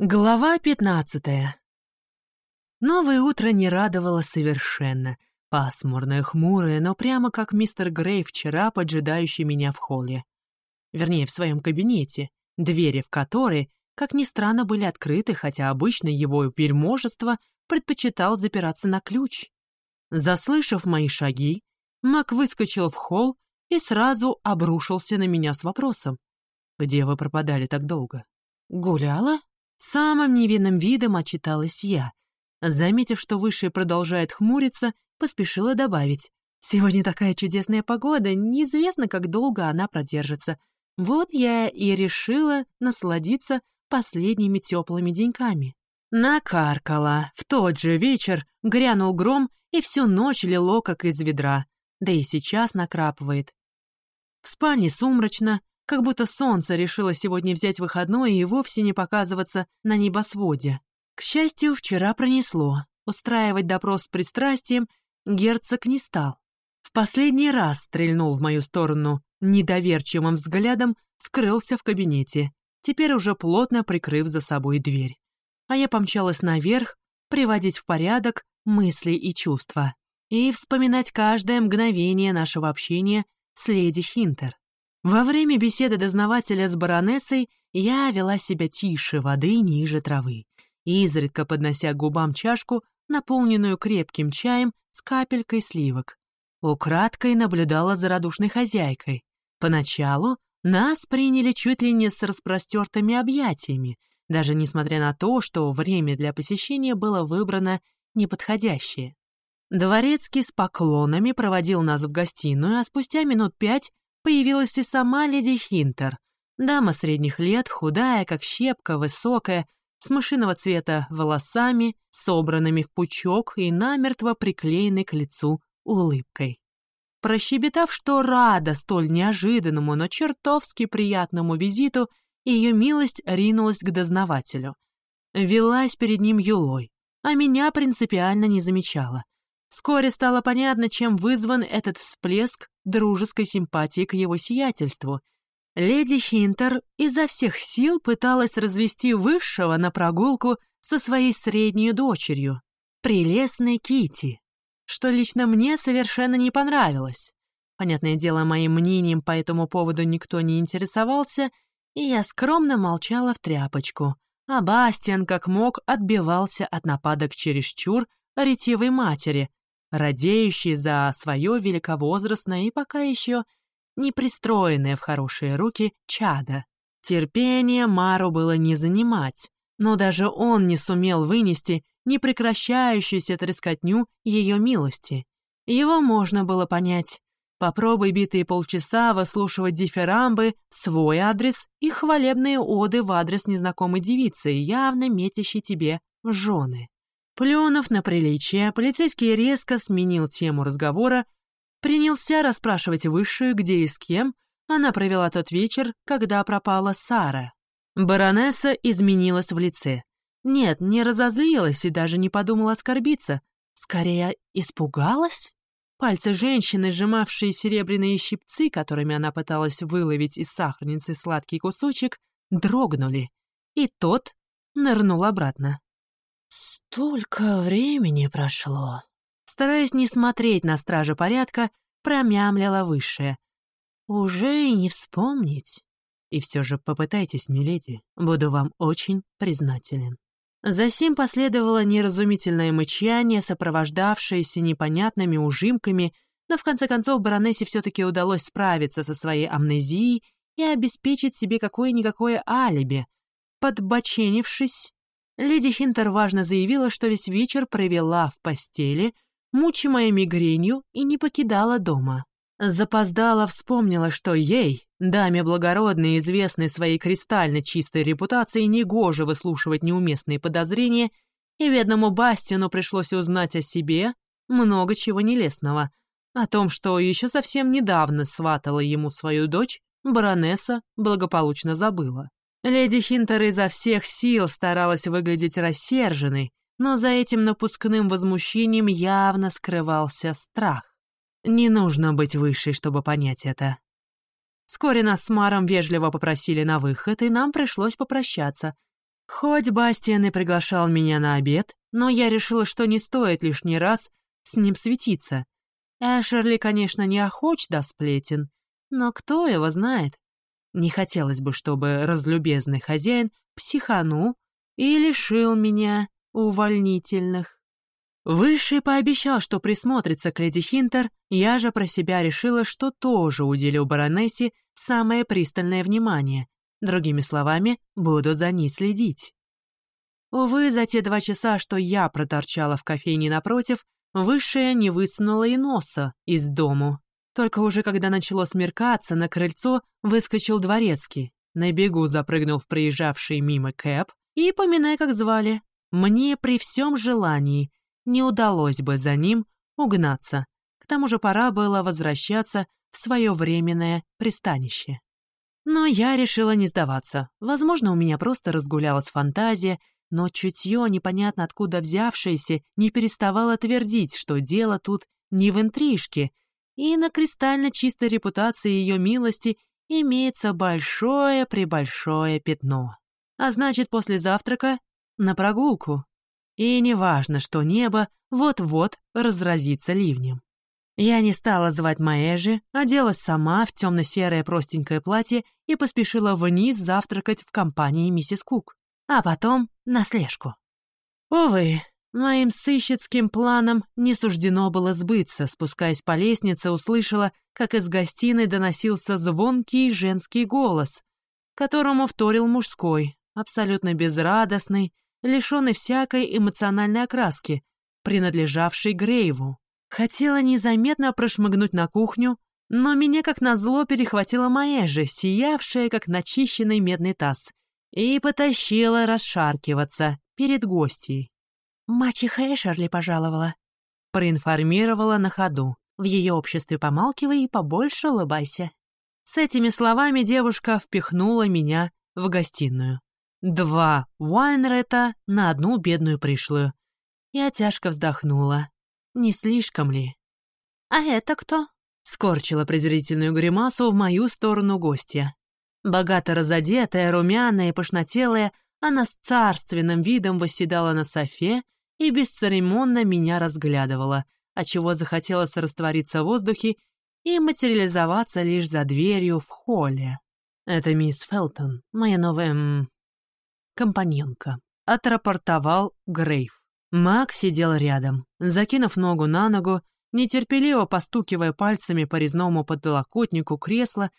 Глава пятнадцатая. Новое утро не радовало совершенно. Пасмурное, хмурое, но прямо как мистер Грей вчера, поджидающий меня в холле. Вернее, в своем кабинете, двери в которые, как ни странно, были открыты, хотя обычно его вельможество предпочитал запираться на ключ. Заслышав мои шаги, Мак выскочил в холл и сразу обрушился на меня с вопросом. «Где вы пропадали так долго?» «Гуляла?» Самым невинным видом отчиталась я. Заметив, что Высший продолжает хмуриться, поспешила добавить. «Сегодня такая чудесная погода, неизвестно, как долго она продержится. Вот я и решила насладиться последними теплыми деньками». Накаркала. В тот же вечер грянул гром, и всю ночь лило, как из ведра. Да и сейчас накрапывает. В спальне сумрачно, как будто солнце решило сегодня взять выходной и вовсе не показываться на небосводе. К счастью, вчера пронесло. Устраивать допрос с пристрастием герцог не стал. В последний раз стрельнул в мою сторону недоверчивым взглядом, скрылся в кабинете, теперь уже плотно прикрыв за собой дверь. А я помчалась наверх, приводить в порядок мысли и чувства и вспоминать каждое мгновение нашего общения с леди Хинтер. Во время беседы дознавателя с баронессой я вела себя тише воды ниже травы, изредка поднося губам чашку, наполненную крепким чаем с капелькой сливок. Украдкой наблюдала за радушной хозяйкой. Поначалу нас приняли чуть ли не с распростертыми объятиями, даже несмотря на то, что время для посещения было выбрано неподходящее. Дворецкий с поклонами проводил нас в гостиную, а спустя минут пять появилась и сама леди Хинтер. Дама средних лет, худая, как щепка, высокая, с мышиного цвета волосами, собранными в пучок и намертво приклеенной к лицу улыбкой. Прощебетав, что рада столь неожиданному, но чертовски приятному визиту, ее милость ринулась к дознавателю. Велась перед ним юлой, а меня принципиально не замечала. Вскоре стало понятно, чем вызван этот всплеск дружеской симпатии к его сиятельству. Леди Хинтер изо всех сил пыталась развести высшего на прогулку со своей средней дочерью, прелестной Кити, что лично мне совершенно не понравилось. Понятное дело, моим мнением по этому поводу никто не интересовался, и я скромно молчала в тряпочку, а Бастиан, как мог, отбивался от нападок чересчур ретивой матери, радеющий за свое великовозрастное и пока еще не пристроенное в хорошие руки чада. Терпение Мару было не занимать, но даже он не сумел вынести непрекращающуюся трескотню ее милости. Его можно было понять. Попробуй битые полчаса выслушивать дифирамбы в свой адрес и хвалебные оды в адрес незнакомой девицы, явно метящей тебе в жены. Плюнув на приличие, полицейский резко сменил тему разговора, принялся расспрашивать высшую, где и с кем она провела тот вечер, когда пропала Сара. Баронесса изменилась в лице. Нет, не разозлилась и даже не подумала оскорбиться. Скорее, испугалась? Пальцы женщины, сжимавшие серебряные щипцы, которыми она пыталась выловить из сахарницы сладкий кусочек, дрогнули, и тот нырнул обратно. «Столько времени прошло!» Стараясь не смотреть на стража порядка, промямлила высшая. «Уже и не вспомнить. И все же попытайтесь, миледи, буду вам очень признателен». Засим последовало неразумительное мычание, сопровождавшееся непонятными ужимками, но в конце концов баронессе все-таки удалось справиться со своей амнезией и обеспечить себе какое-никакое алиби. Подбоченившись, Леди Хинтер важно заявила, что весь вечер провела в постели, мучимая мигренью, и не покидала дома. Запоздала вспомнила, что ей, даме благородной, известной своей кристально чистой репутацией, негоже выслушивать неуместные подозрения, и бедному Бастину пришлось узнать о себе много чего нелестного. О том, что еще совсем недавно сватала ему свою дочь, баронесса благополучно забыла. Леди Хинтер изо всех сил старалась выглядеть рассерженной, но за этим напускным возмущением явно скрывался страх. Не нужно быть высшей, чтобы понять это. Вскоре нас с Маром вежливо попросили на выход, и нам пришлось попрощаться. Хоть Бастиан и приглашал меня на обед, но я решила, что не стоит лишний раз с ним светиться. Эшерли, конечно, не охоч до сплетен, но кто его знает? Не хотелось бы, чтобы разлюбезный хозяин психанул и лишил меня увольнительных. Высший пообещал, что присмотрится к леди Хинтер, я же про себя решила, что тоже уделю баронессе самое пристальное внимание. Другими словами, буду за ней следить. Увы, за те два часа, что я проторчала в кофейне напротив, Высшая не высунула и носа из дому. Только уже когда начало смеркаться, на крыльцо выскочил дворецкий. На бегу запрыгнул в проезжавший мимо кэп и, поминай, как звали, мне при всем желании не удалось бы за ним угнаться. К тому же пора было возвращаться в свое временное пристанище. Но я решила не сдаваться. Возможно, у меня просто разгулялась фантазия, но чутье, непонятно откуда взявшееся, не переставало твердить, что дело тут не в интрижке, и на кристально чистой репутации ее милости имеется большое-пребольшое пятно. А значит, после завтрака на прогулку. И неважно, что небо вот-вот разразится ливнем. Я не стала звать Маэжи, оделась сама в темно-серое простенькое платье и поспешила вниз завтракать в компании миссис Кук а потом на слежку. Увы, моим сыщицким планам не суждено было сбыться. Спускаясь по лестнице, услышала, как из гостиной доносился звонкий женский голос, которому вторил мужской, абсолютно безрадостный, лишенный всякой эмоциональной окраски, принадлежавший Грейву. Хотела незаметно прошмыгнуть на кухню, но меня как назло перехватила моя же, сиявшая, как начищенный медный таз — и потащила расшаркиваться перед гостьей. «Мачеха Эшерли пожаловала», — проинформировала на ходу. «В ее обществе помалкивай и побольше улыбайся». С этими словами девушка впихнула меня в гостиную. Два Уайнрета на одну бедную пришлую. Я тяжко вздохнула. Не слишком ли? «А это кто?» — скорчила презрительную гримасу в мою сторону гостья. Богато разодетая, румяная и пышнотелая, она с царственным видом восседала на софе и бесцеремонно меня разглядывала, отчего захотелось раствориться в воздухе и материализоваться лишь за дверью в холле. «Это мисс Фелтон, моя новая... М, компаньонка», — отрапортовал Грейв. Мак сидел рядом, закинув ногу на ногу, нетерпеливо постукивая пальцами по резному подлокотнику кресла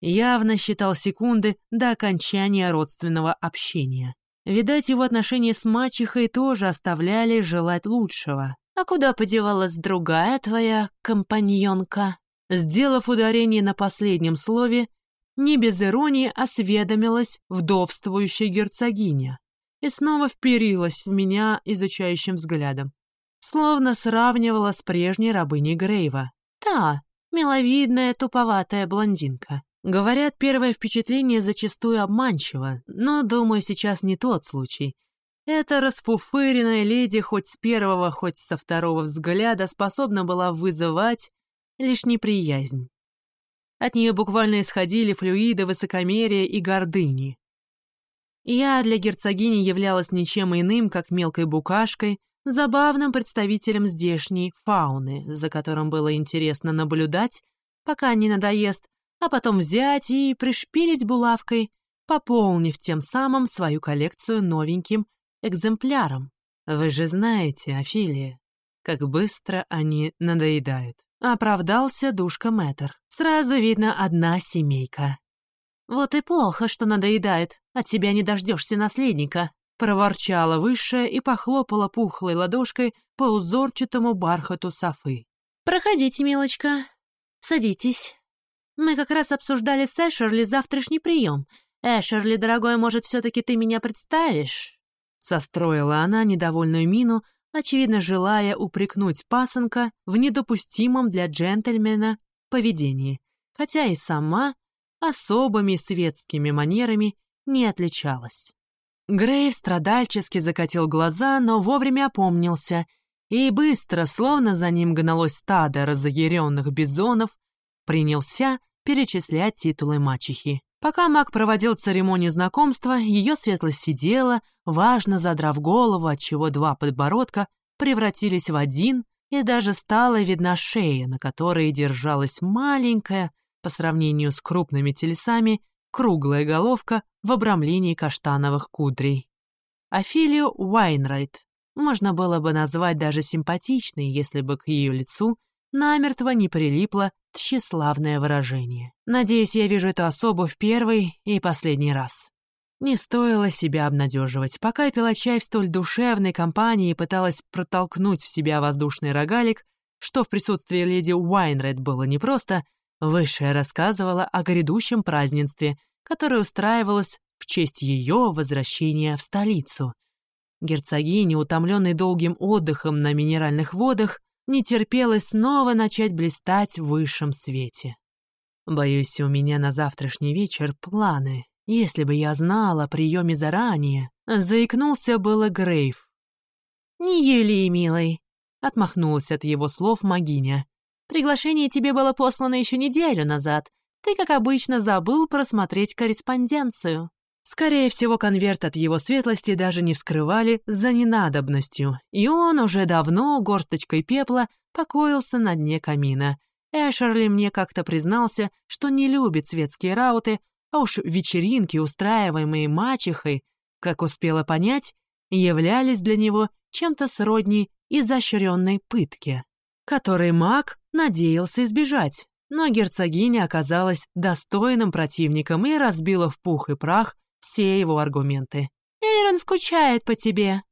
явно считал секунды до окончания родственного общения. Видать, его отношения с мачехой тоже оставляли желать лучшего. «А куда подевалась другая твоя компаньонка?» Сделав ударение на последнем слове, не без иронии осведомилась вдовствующая герцогиня и снова вперилась в меня изучающим взглядом, словно сравнивала с прежней рабыней Грейва. Та, миловидная, туповатая блондинка. Говорят, первое впечатление зачастую обманчиво, но, думаю, сейчас не тот случай. Эта расфуфыренная леди хоть с первого, хоть со второго взгляда способна была вызывать лишь неприязнь. От нее буквально исходили флюиды высокомерия и гордыни. Я для герцогини являлась ничем иным, как мелкой букашкой, забавным представителем здешней фауны, за которым было интересно наблюдать, пока не надоест, а потом взять и пришпилить булавкой, пополнив тем самым свою коллекцию новеньким экземпляром. Вы же знаете, Афилия, как быстро они надоедают. Оправдался душка Мэтр. Сразу видно одна семейка. «Вот и плохо, что надоедает. От тебя не дождешься наследника», — проворчала высшая и похлопала пухлой ладошкой по узорчатому бархату Софы. «Проходите, милочка. Садитесь». Мы как раз обсуждали с Эшерли завтрашний прием. Эшерли, дорогой, может, все-таки ты меня представишь?» Состроила она недовольную мину, очевидно желая упрекнуть пасынка в недопустимом для джентльмена поведении, хотя и сама особыми светскими манерами не отличалась. Грейв страдальчески закатил глаза, но вовремя опомнился и быстро, словно за ним гналось стадо разъяренных бизонов, принялся перечислять титулы мачехи. Пока маг проводил церемонию знакомства, ее светлость сидела, важно задрав голову, отчего два подбородка превратились в один, и даже стала видна шея, на которой держалась маленькая, по сравнению с крупными телесами, круглая головка в обрамлении каштановых кудрей. Офелию Уайнрайт можно было бы назвать даже симпатичной, если бы к ее лицу намертво не прилипло тщеславное выражение. Надеюсь, я вижу эту особу в первый и последний раз. Не стоило себя обнадеживать. Пока я пила чай в столь душевной компании и пыталась протолкнуть в себя воздушный рогалик, что в присутствии леди Уайнред было непросто, Высшая рассказывала о грядущем празднестве, которое устраивалось в честь ее возвращения в столицу. Герцогиня, утомленной долгим отдыхом на минеральных водах, не терпелось снова начать блистать в высшем свете. Боюсь, у меня на завтрашний вечер планы. Если бы я знала о приеме заранее, заикнулся было Грейв. «Не ели, милый», — отмахнулась от его слов магиня. «Приглашение тебе было послано еще неделю назад. Ты, как обычно, забыл просмотреть корреспонденцию». Скорее всего, конверт от его светлости даже не вскрывали за ненадобностью, и он уже давно горсточкой пепла покоился на дне камина. Эшерли мне как-то признался, что не любит светские рауты, а уж вечеринки, устраиваемые мачехой, как успела понять, являлись для него чем-то сродни изощренной пытке, которой маг надеялся избежать. Но герцогиня оказалась достойным противником и разбила в пух и прах все его аргументы. «Эйрон скучает по тебе».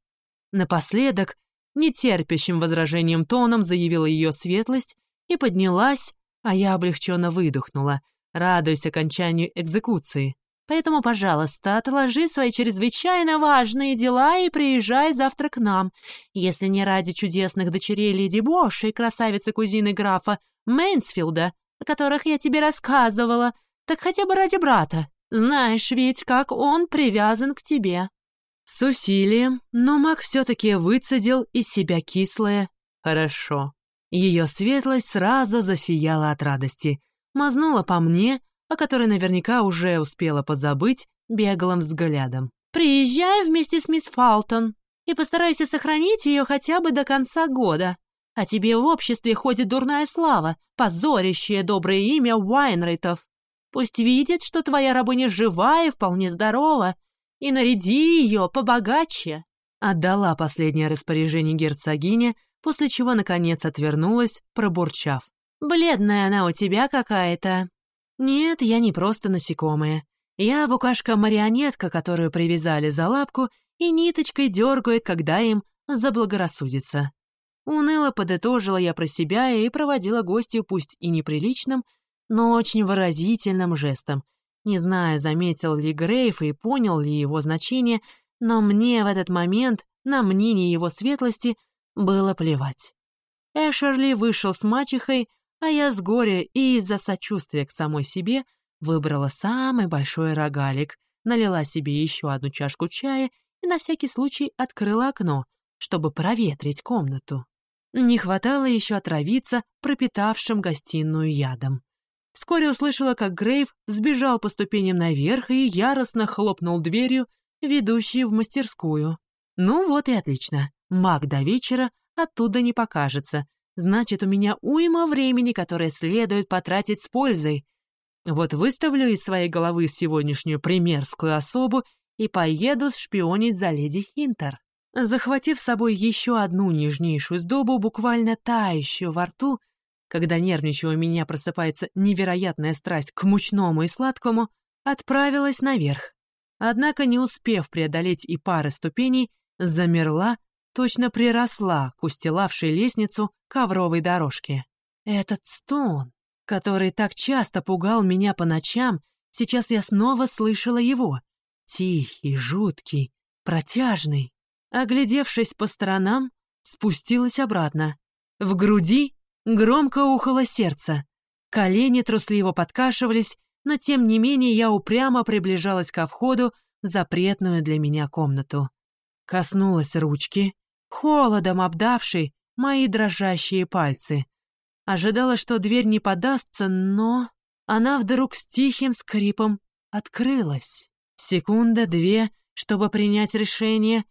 Напоследок, нетерпящим возражением тоном заявила ее светлость и поднялась, а я облегченно выдохнула, радуясь окончанию экзекуции. Поэтому, пожалуйста, отложи свои чрезвычайно важные дела и приезжай завтра к нам, если не ради чудесных дочерей леди Бош и красавицы-кузины графа Мейнсфилда, о которых я тебе рассказывала, так хотя бы ради брата. Знаешь ведь, как он привязан к тебе». С усилием, но маг все-таки выцедил из себя кислое «хорошо». Ее светлость сразу засияла от радости, мазнула по мне, о которой наверняка уже успела позабыть, беглым взглядом. «Приезжай вместе с мисс Фалтон и постарайся сохранить ее хотя бы до конца года. А тебе в обществе ходит дурная слава, позорящее доброе имя Уайнрейтов. Пусть видит, что твоя рабыня жива и вполне здорова, и наряди ее побогаче». Отдала последнее распоряжение герцогине, после чего, наконец, отвернулась, пробурчав. «Бледная она у тебя какая-то». «Нет, я не просто насекомая. Я букашка-марионетка, которую привязали за лапку и ниточкой дергают, когда им заблагорассудится». Уныло подытожила я про себя и проводила гостью пусть и неприличным, но очень выразительным жестом. Не знаю, заметил ли Грейф и понял ли его значение, но мне в этот момент на мнение его светлости было плевать. Эшерли вышел с мачехой, а я с горя и из-за сочувствия к самой себе выбрала самый большой рогалик, налила себе еще одну чашку чая и на всякий случай открыла окно, чтобы проветрить комнату. Не хватало еще отравиться пропитавшим гостиную ядом. Вскоре услышала, как Грейв сбежал по ступеням наверх и яростно хлопнул дверью, ведущей в мастерскую. Ну вот и отлично. Маг до вечера оттуда не покажется. Значит, у меня уйма времени, которое следует потратить с пользой. Вот выставлю из своей головы сегодняшнюю примерскую особу и поеду шпионить за леди Хинтер. Захватив с собой еще одну нежнейшую сдобу, буквально тающую во рту, когда нервничая у меня просыпается невероятная страсть к мучному и сладкому, отправилась наверх. Однако, не успев преодолеть и пары ступеней, замерла, точно приросла к устилавшей лестницу ковровой дорожке. Этот стон, который так часто пугал меня по ночам, сейчас я снова слышала его. Тихий, жуткий, протяжный. Оглядевшись по сторонам, спустилась обратно. В груди Громко ухало сердце. Колени трусливо подкашивались, но тем не менее я упрямо приближалась ко входу в запретную для меня комнату. Коснулась ручки, холодом обдавшей мои дрожащие пальцы. Ожидала, что дверь не подастся, но... Она вдруг с тихим скрипом открылась. Секунда, две, чтобы принять решение.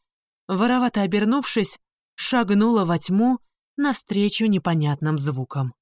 Воровато обернувшись, шагнула во тьму навстречу непонятным звукам.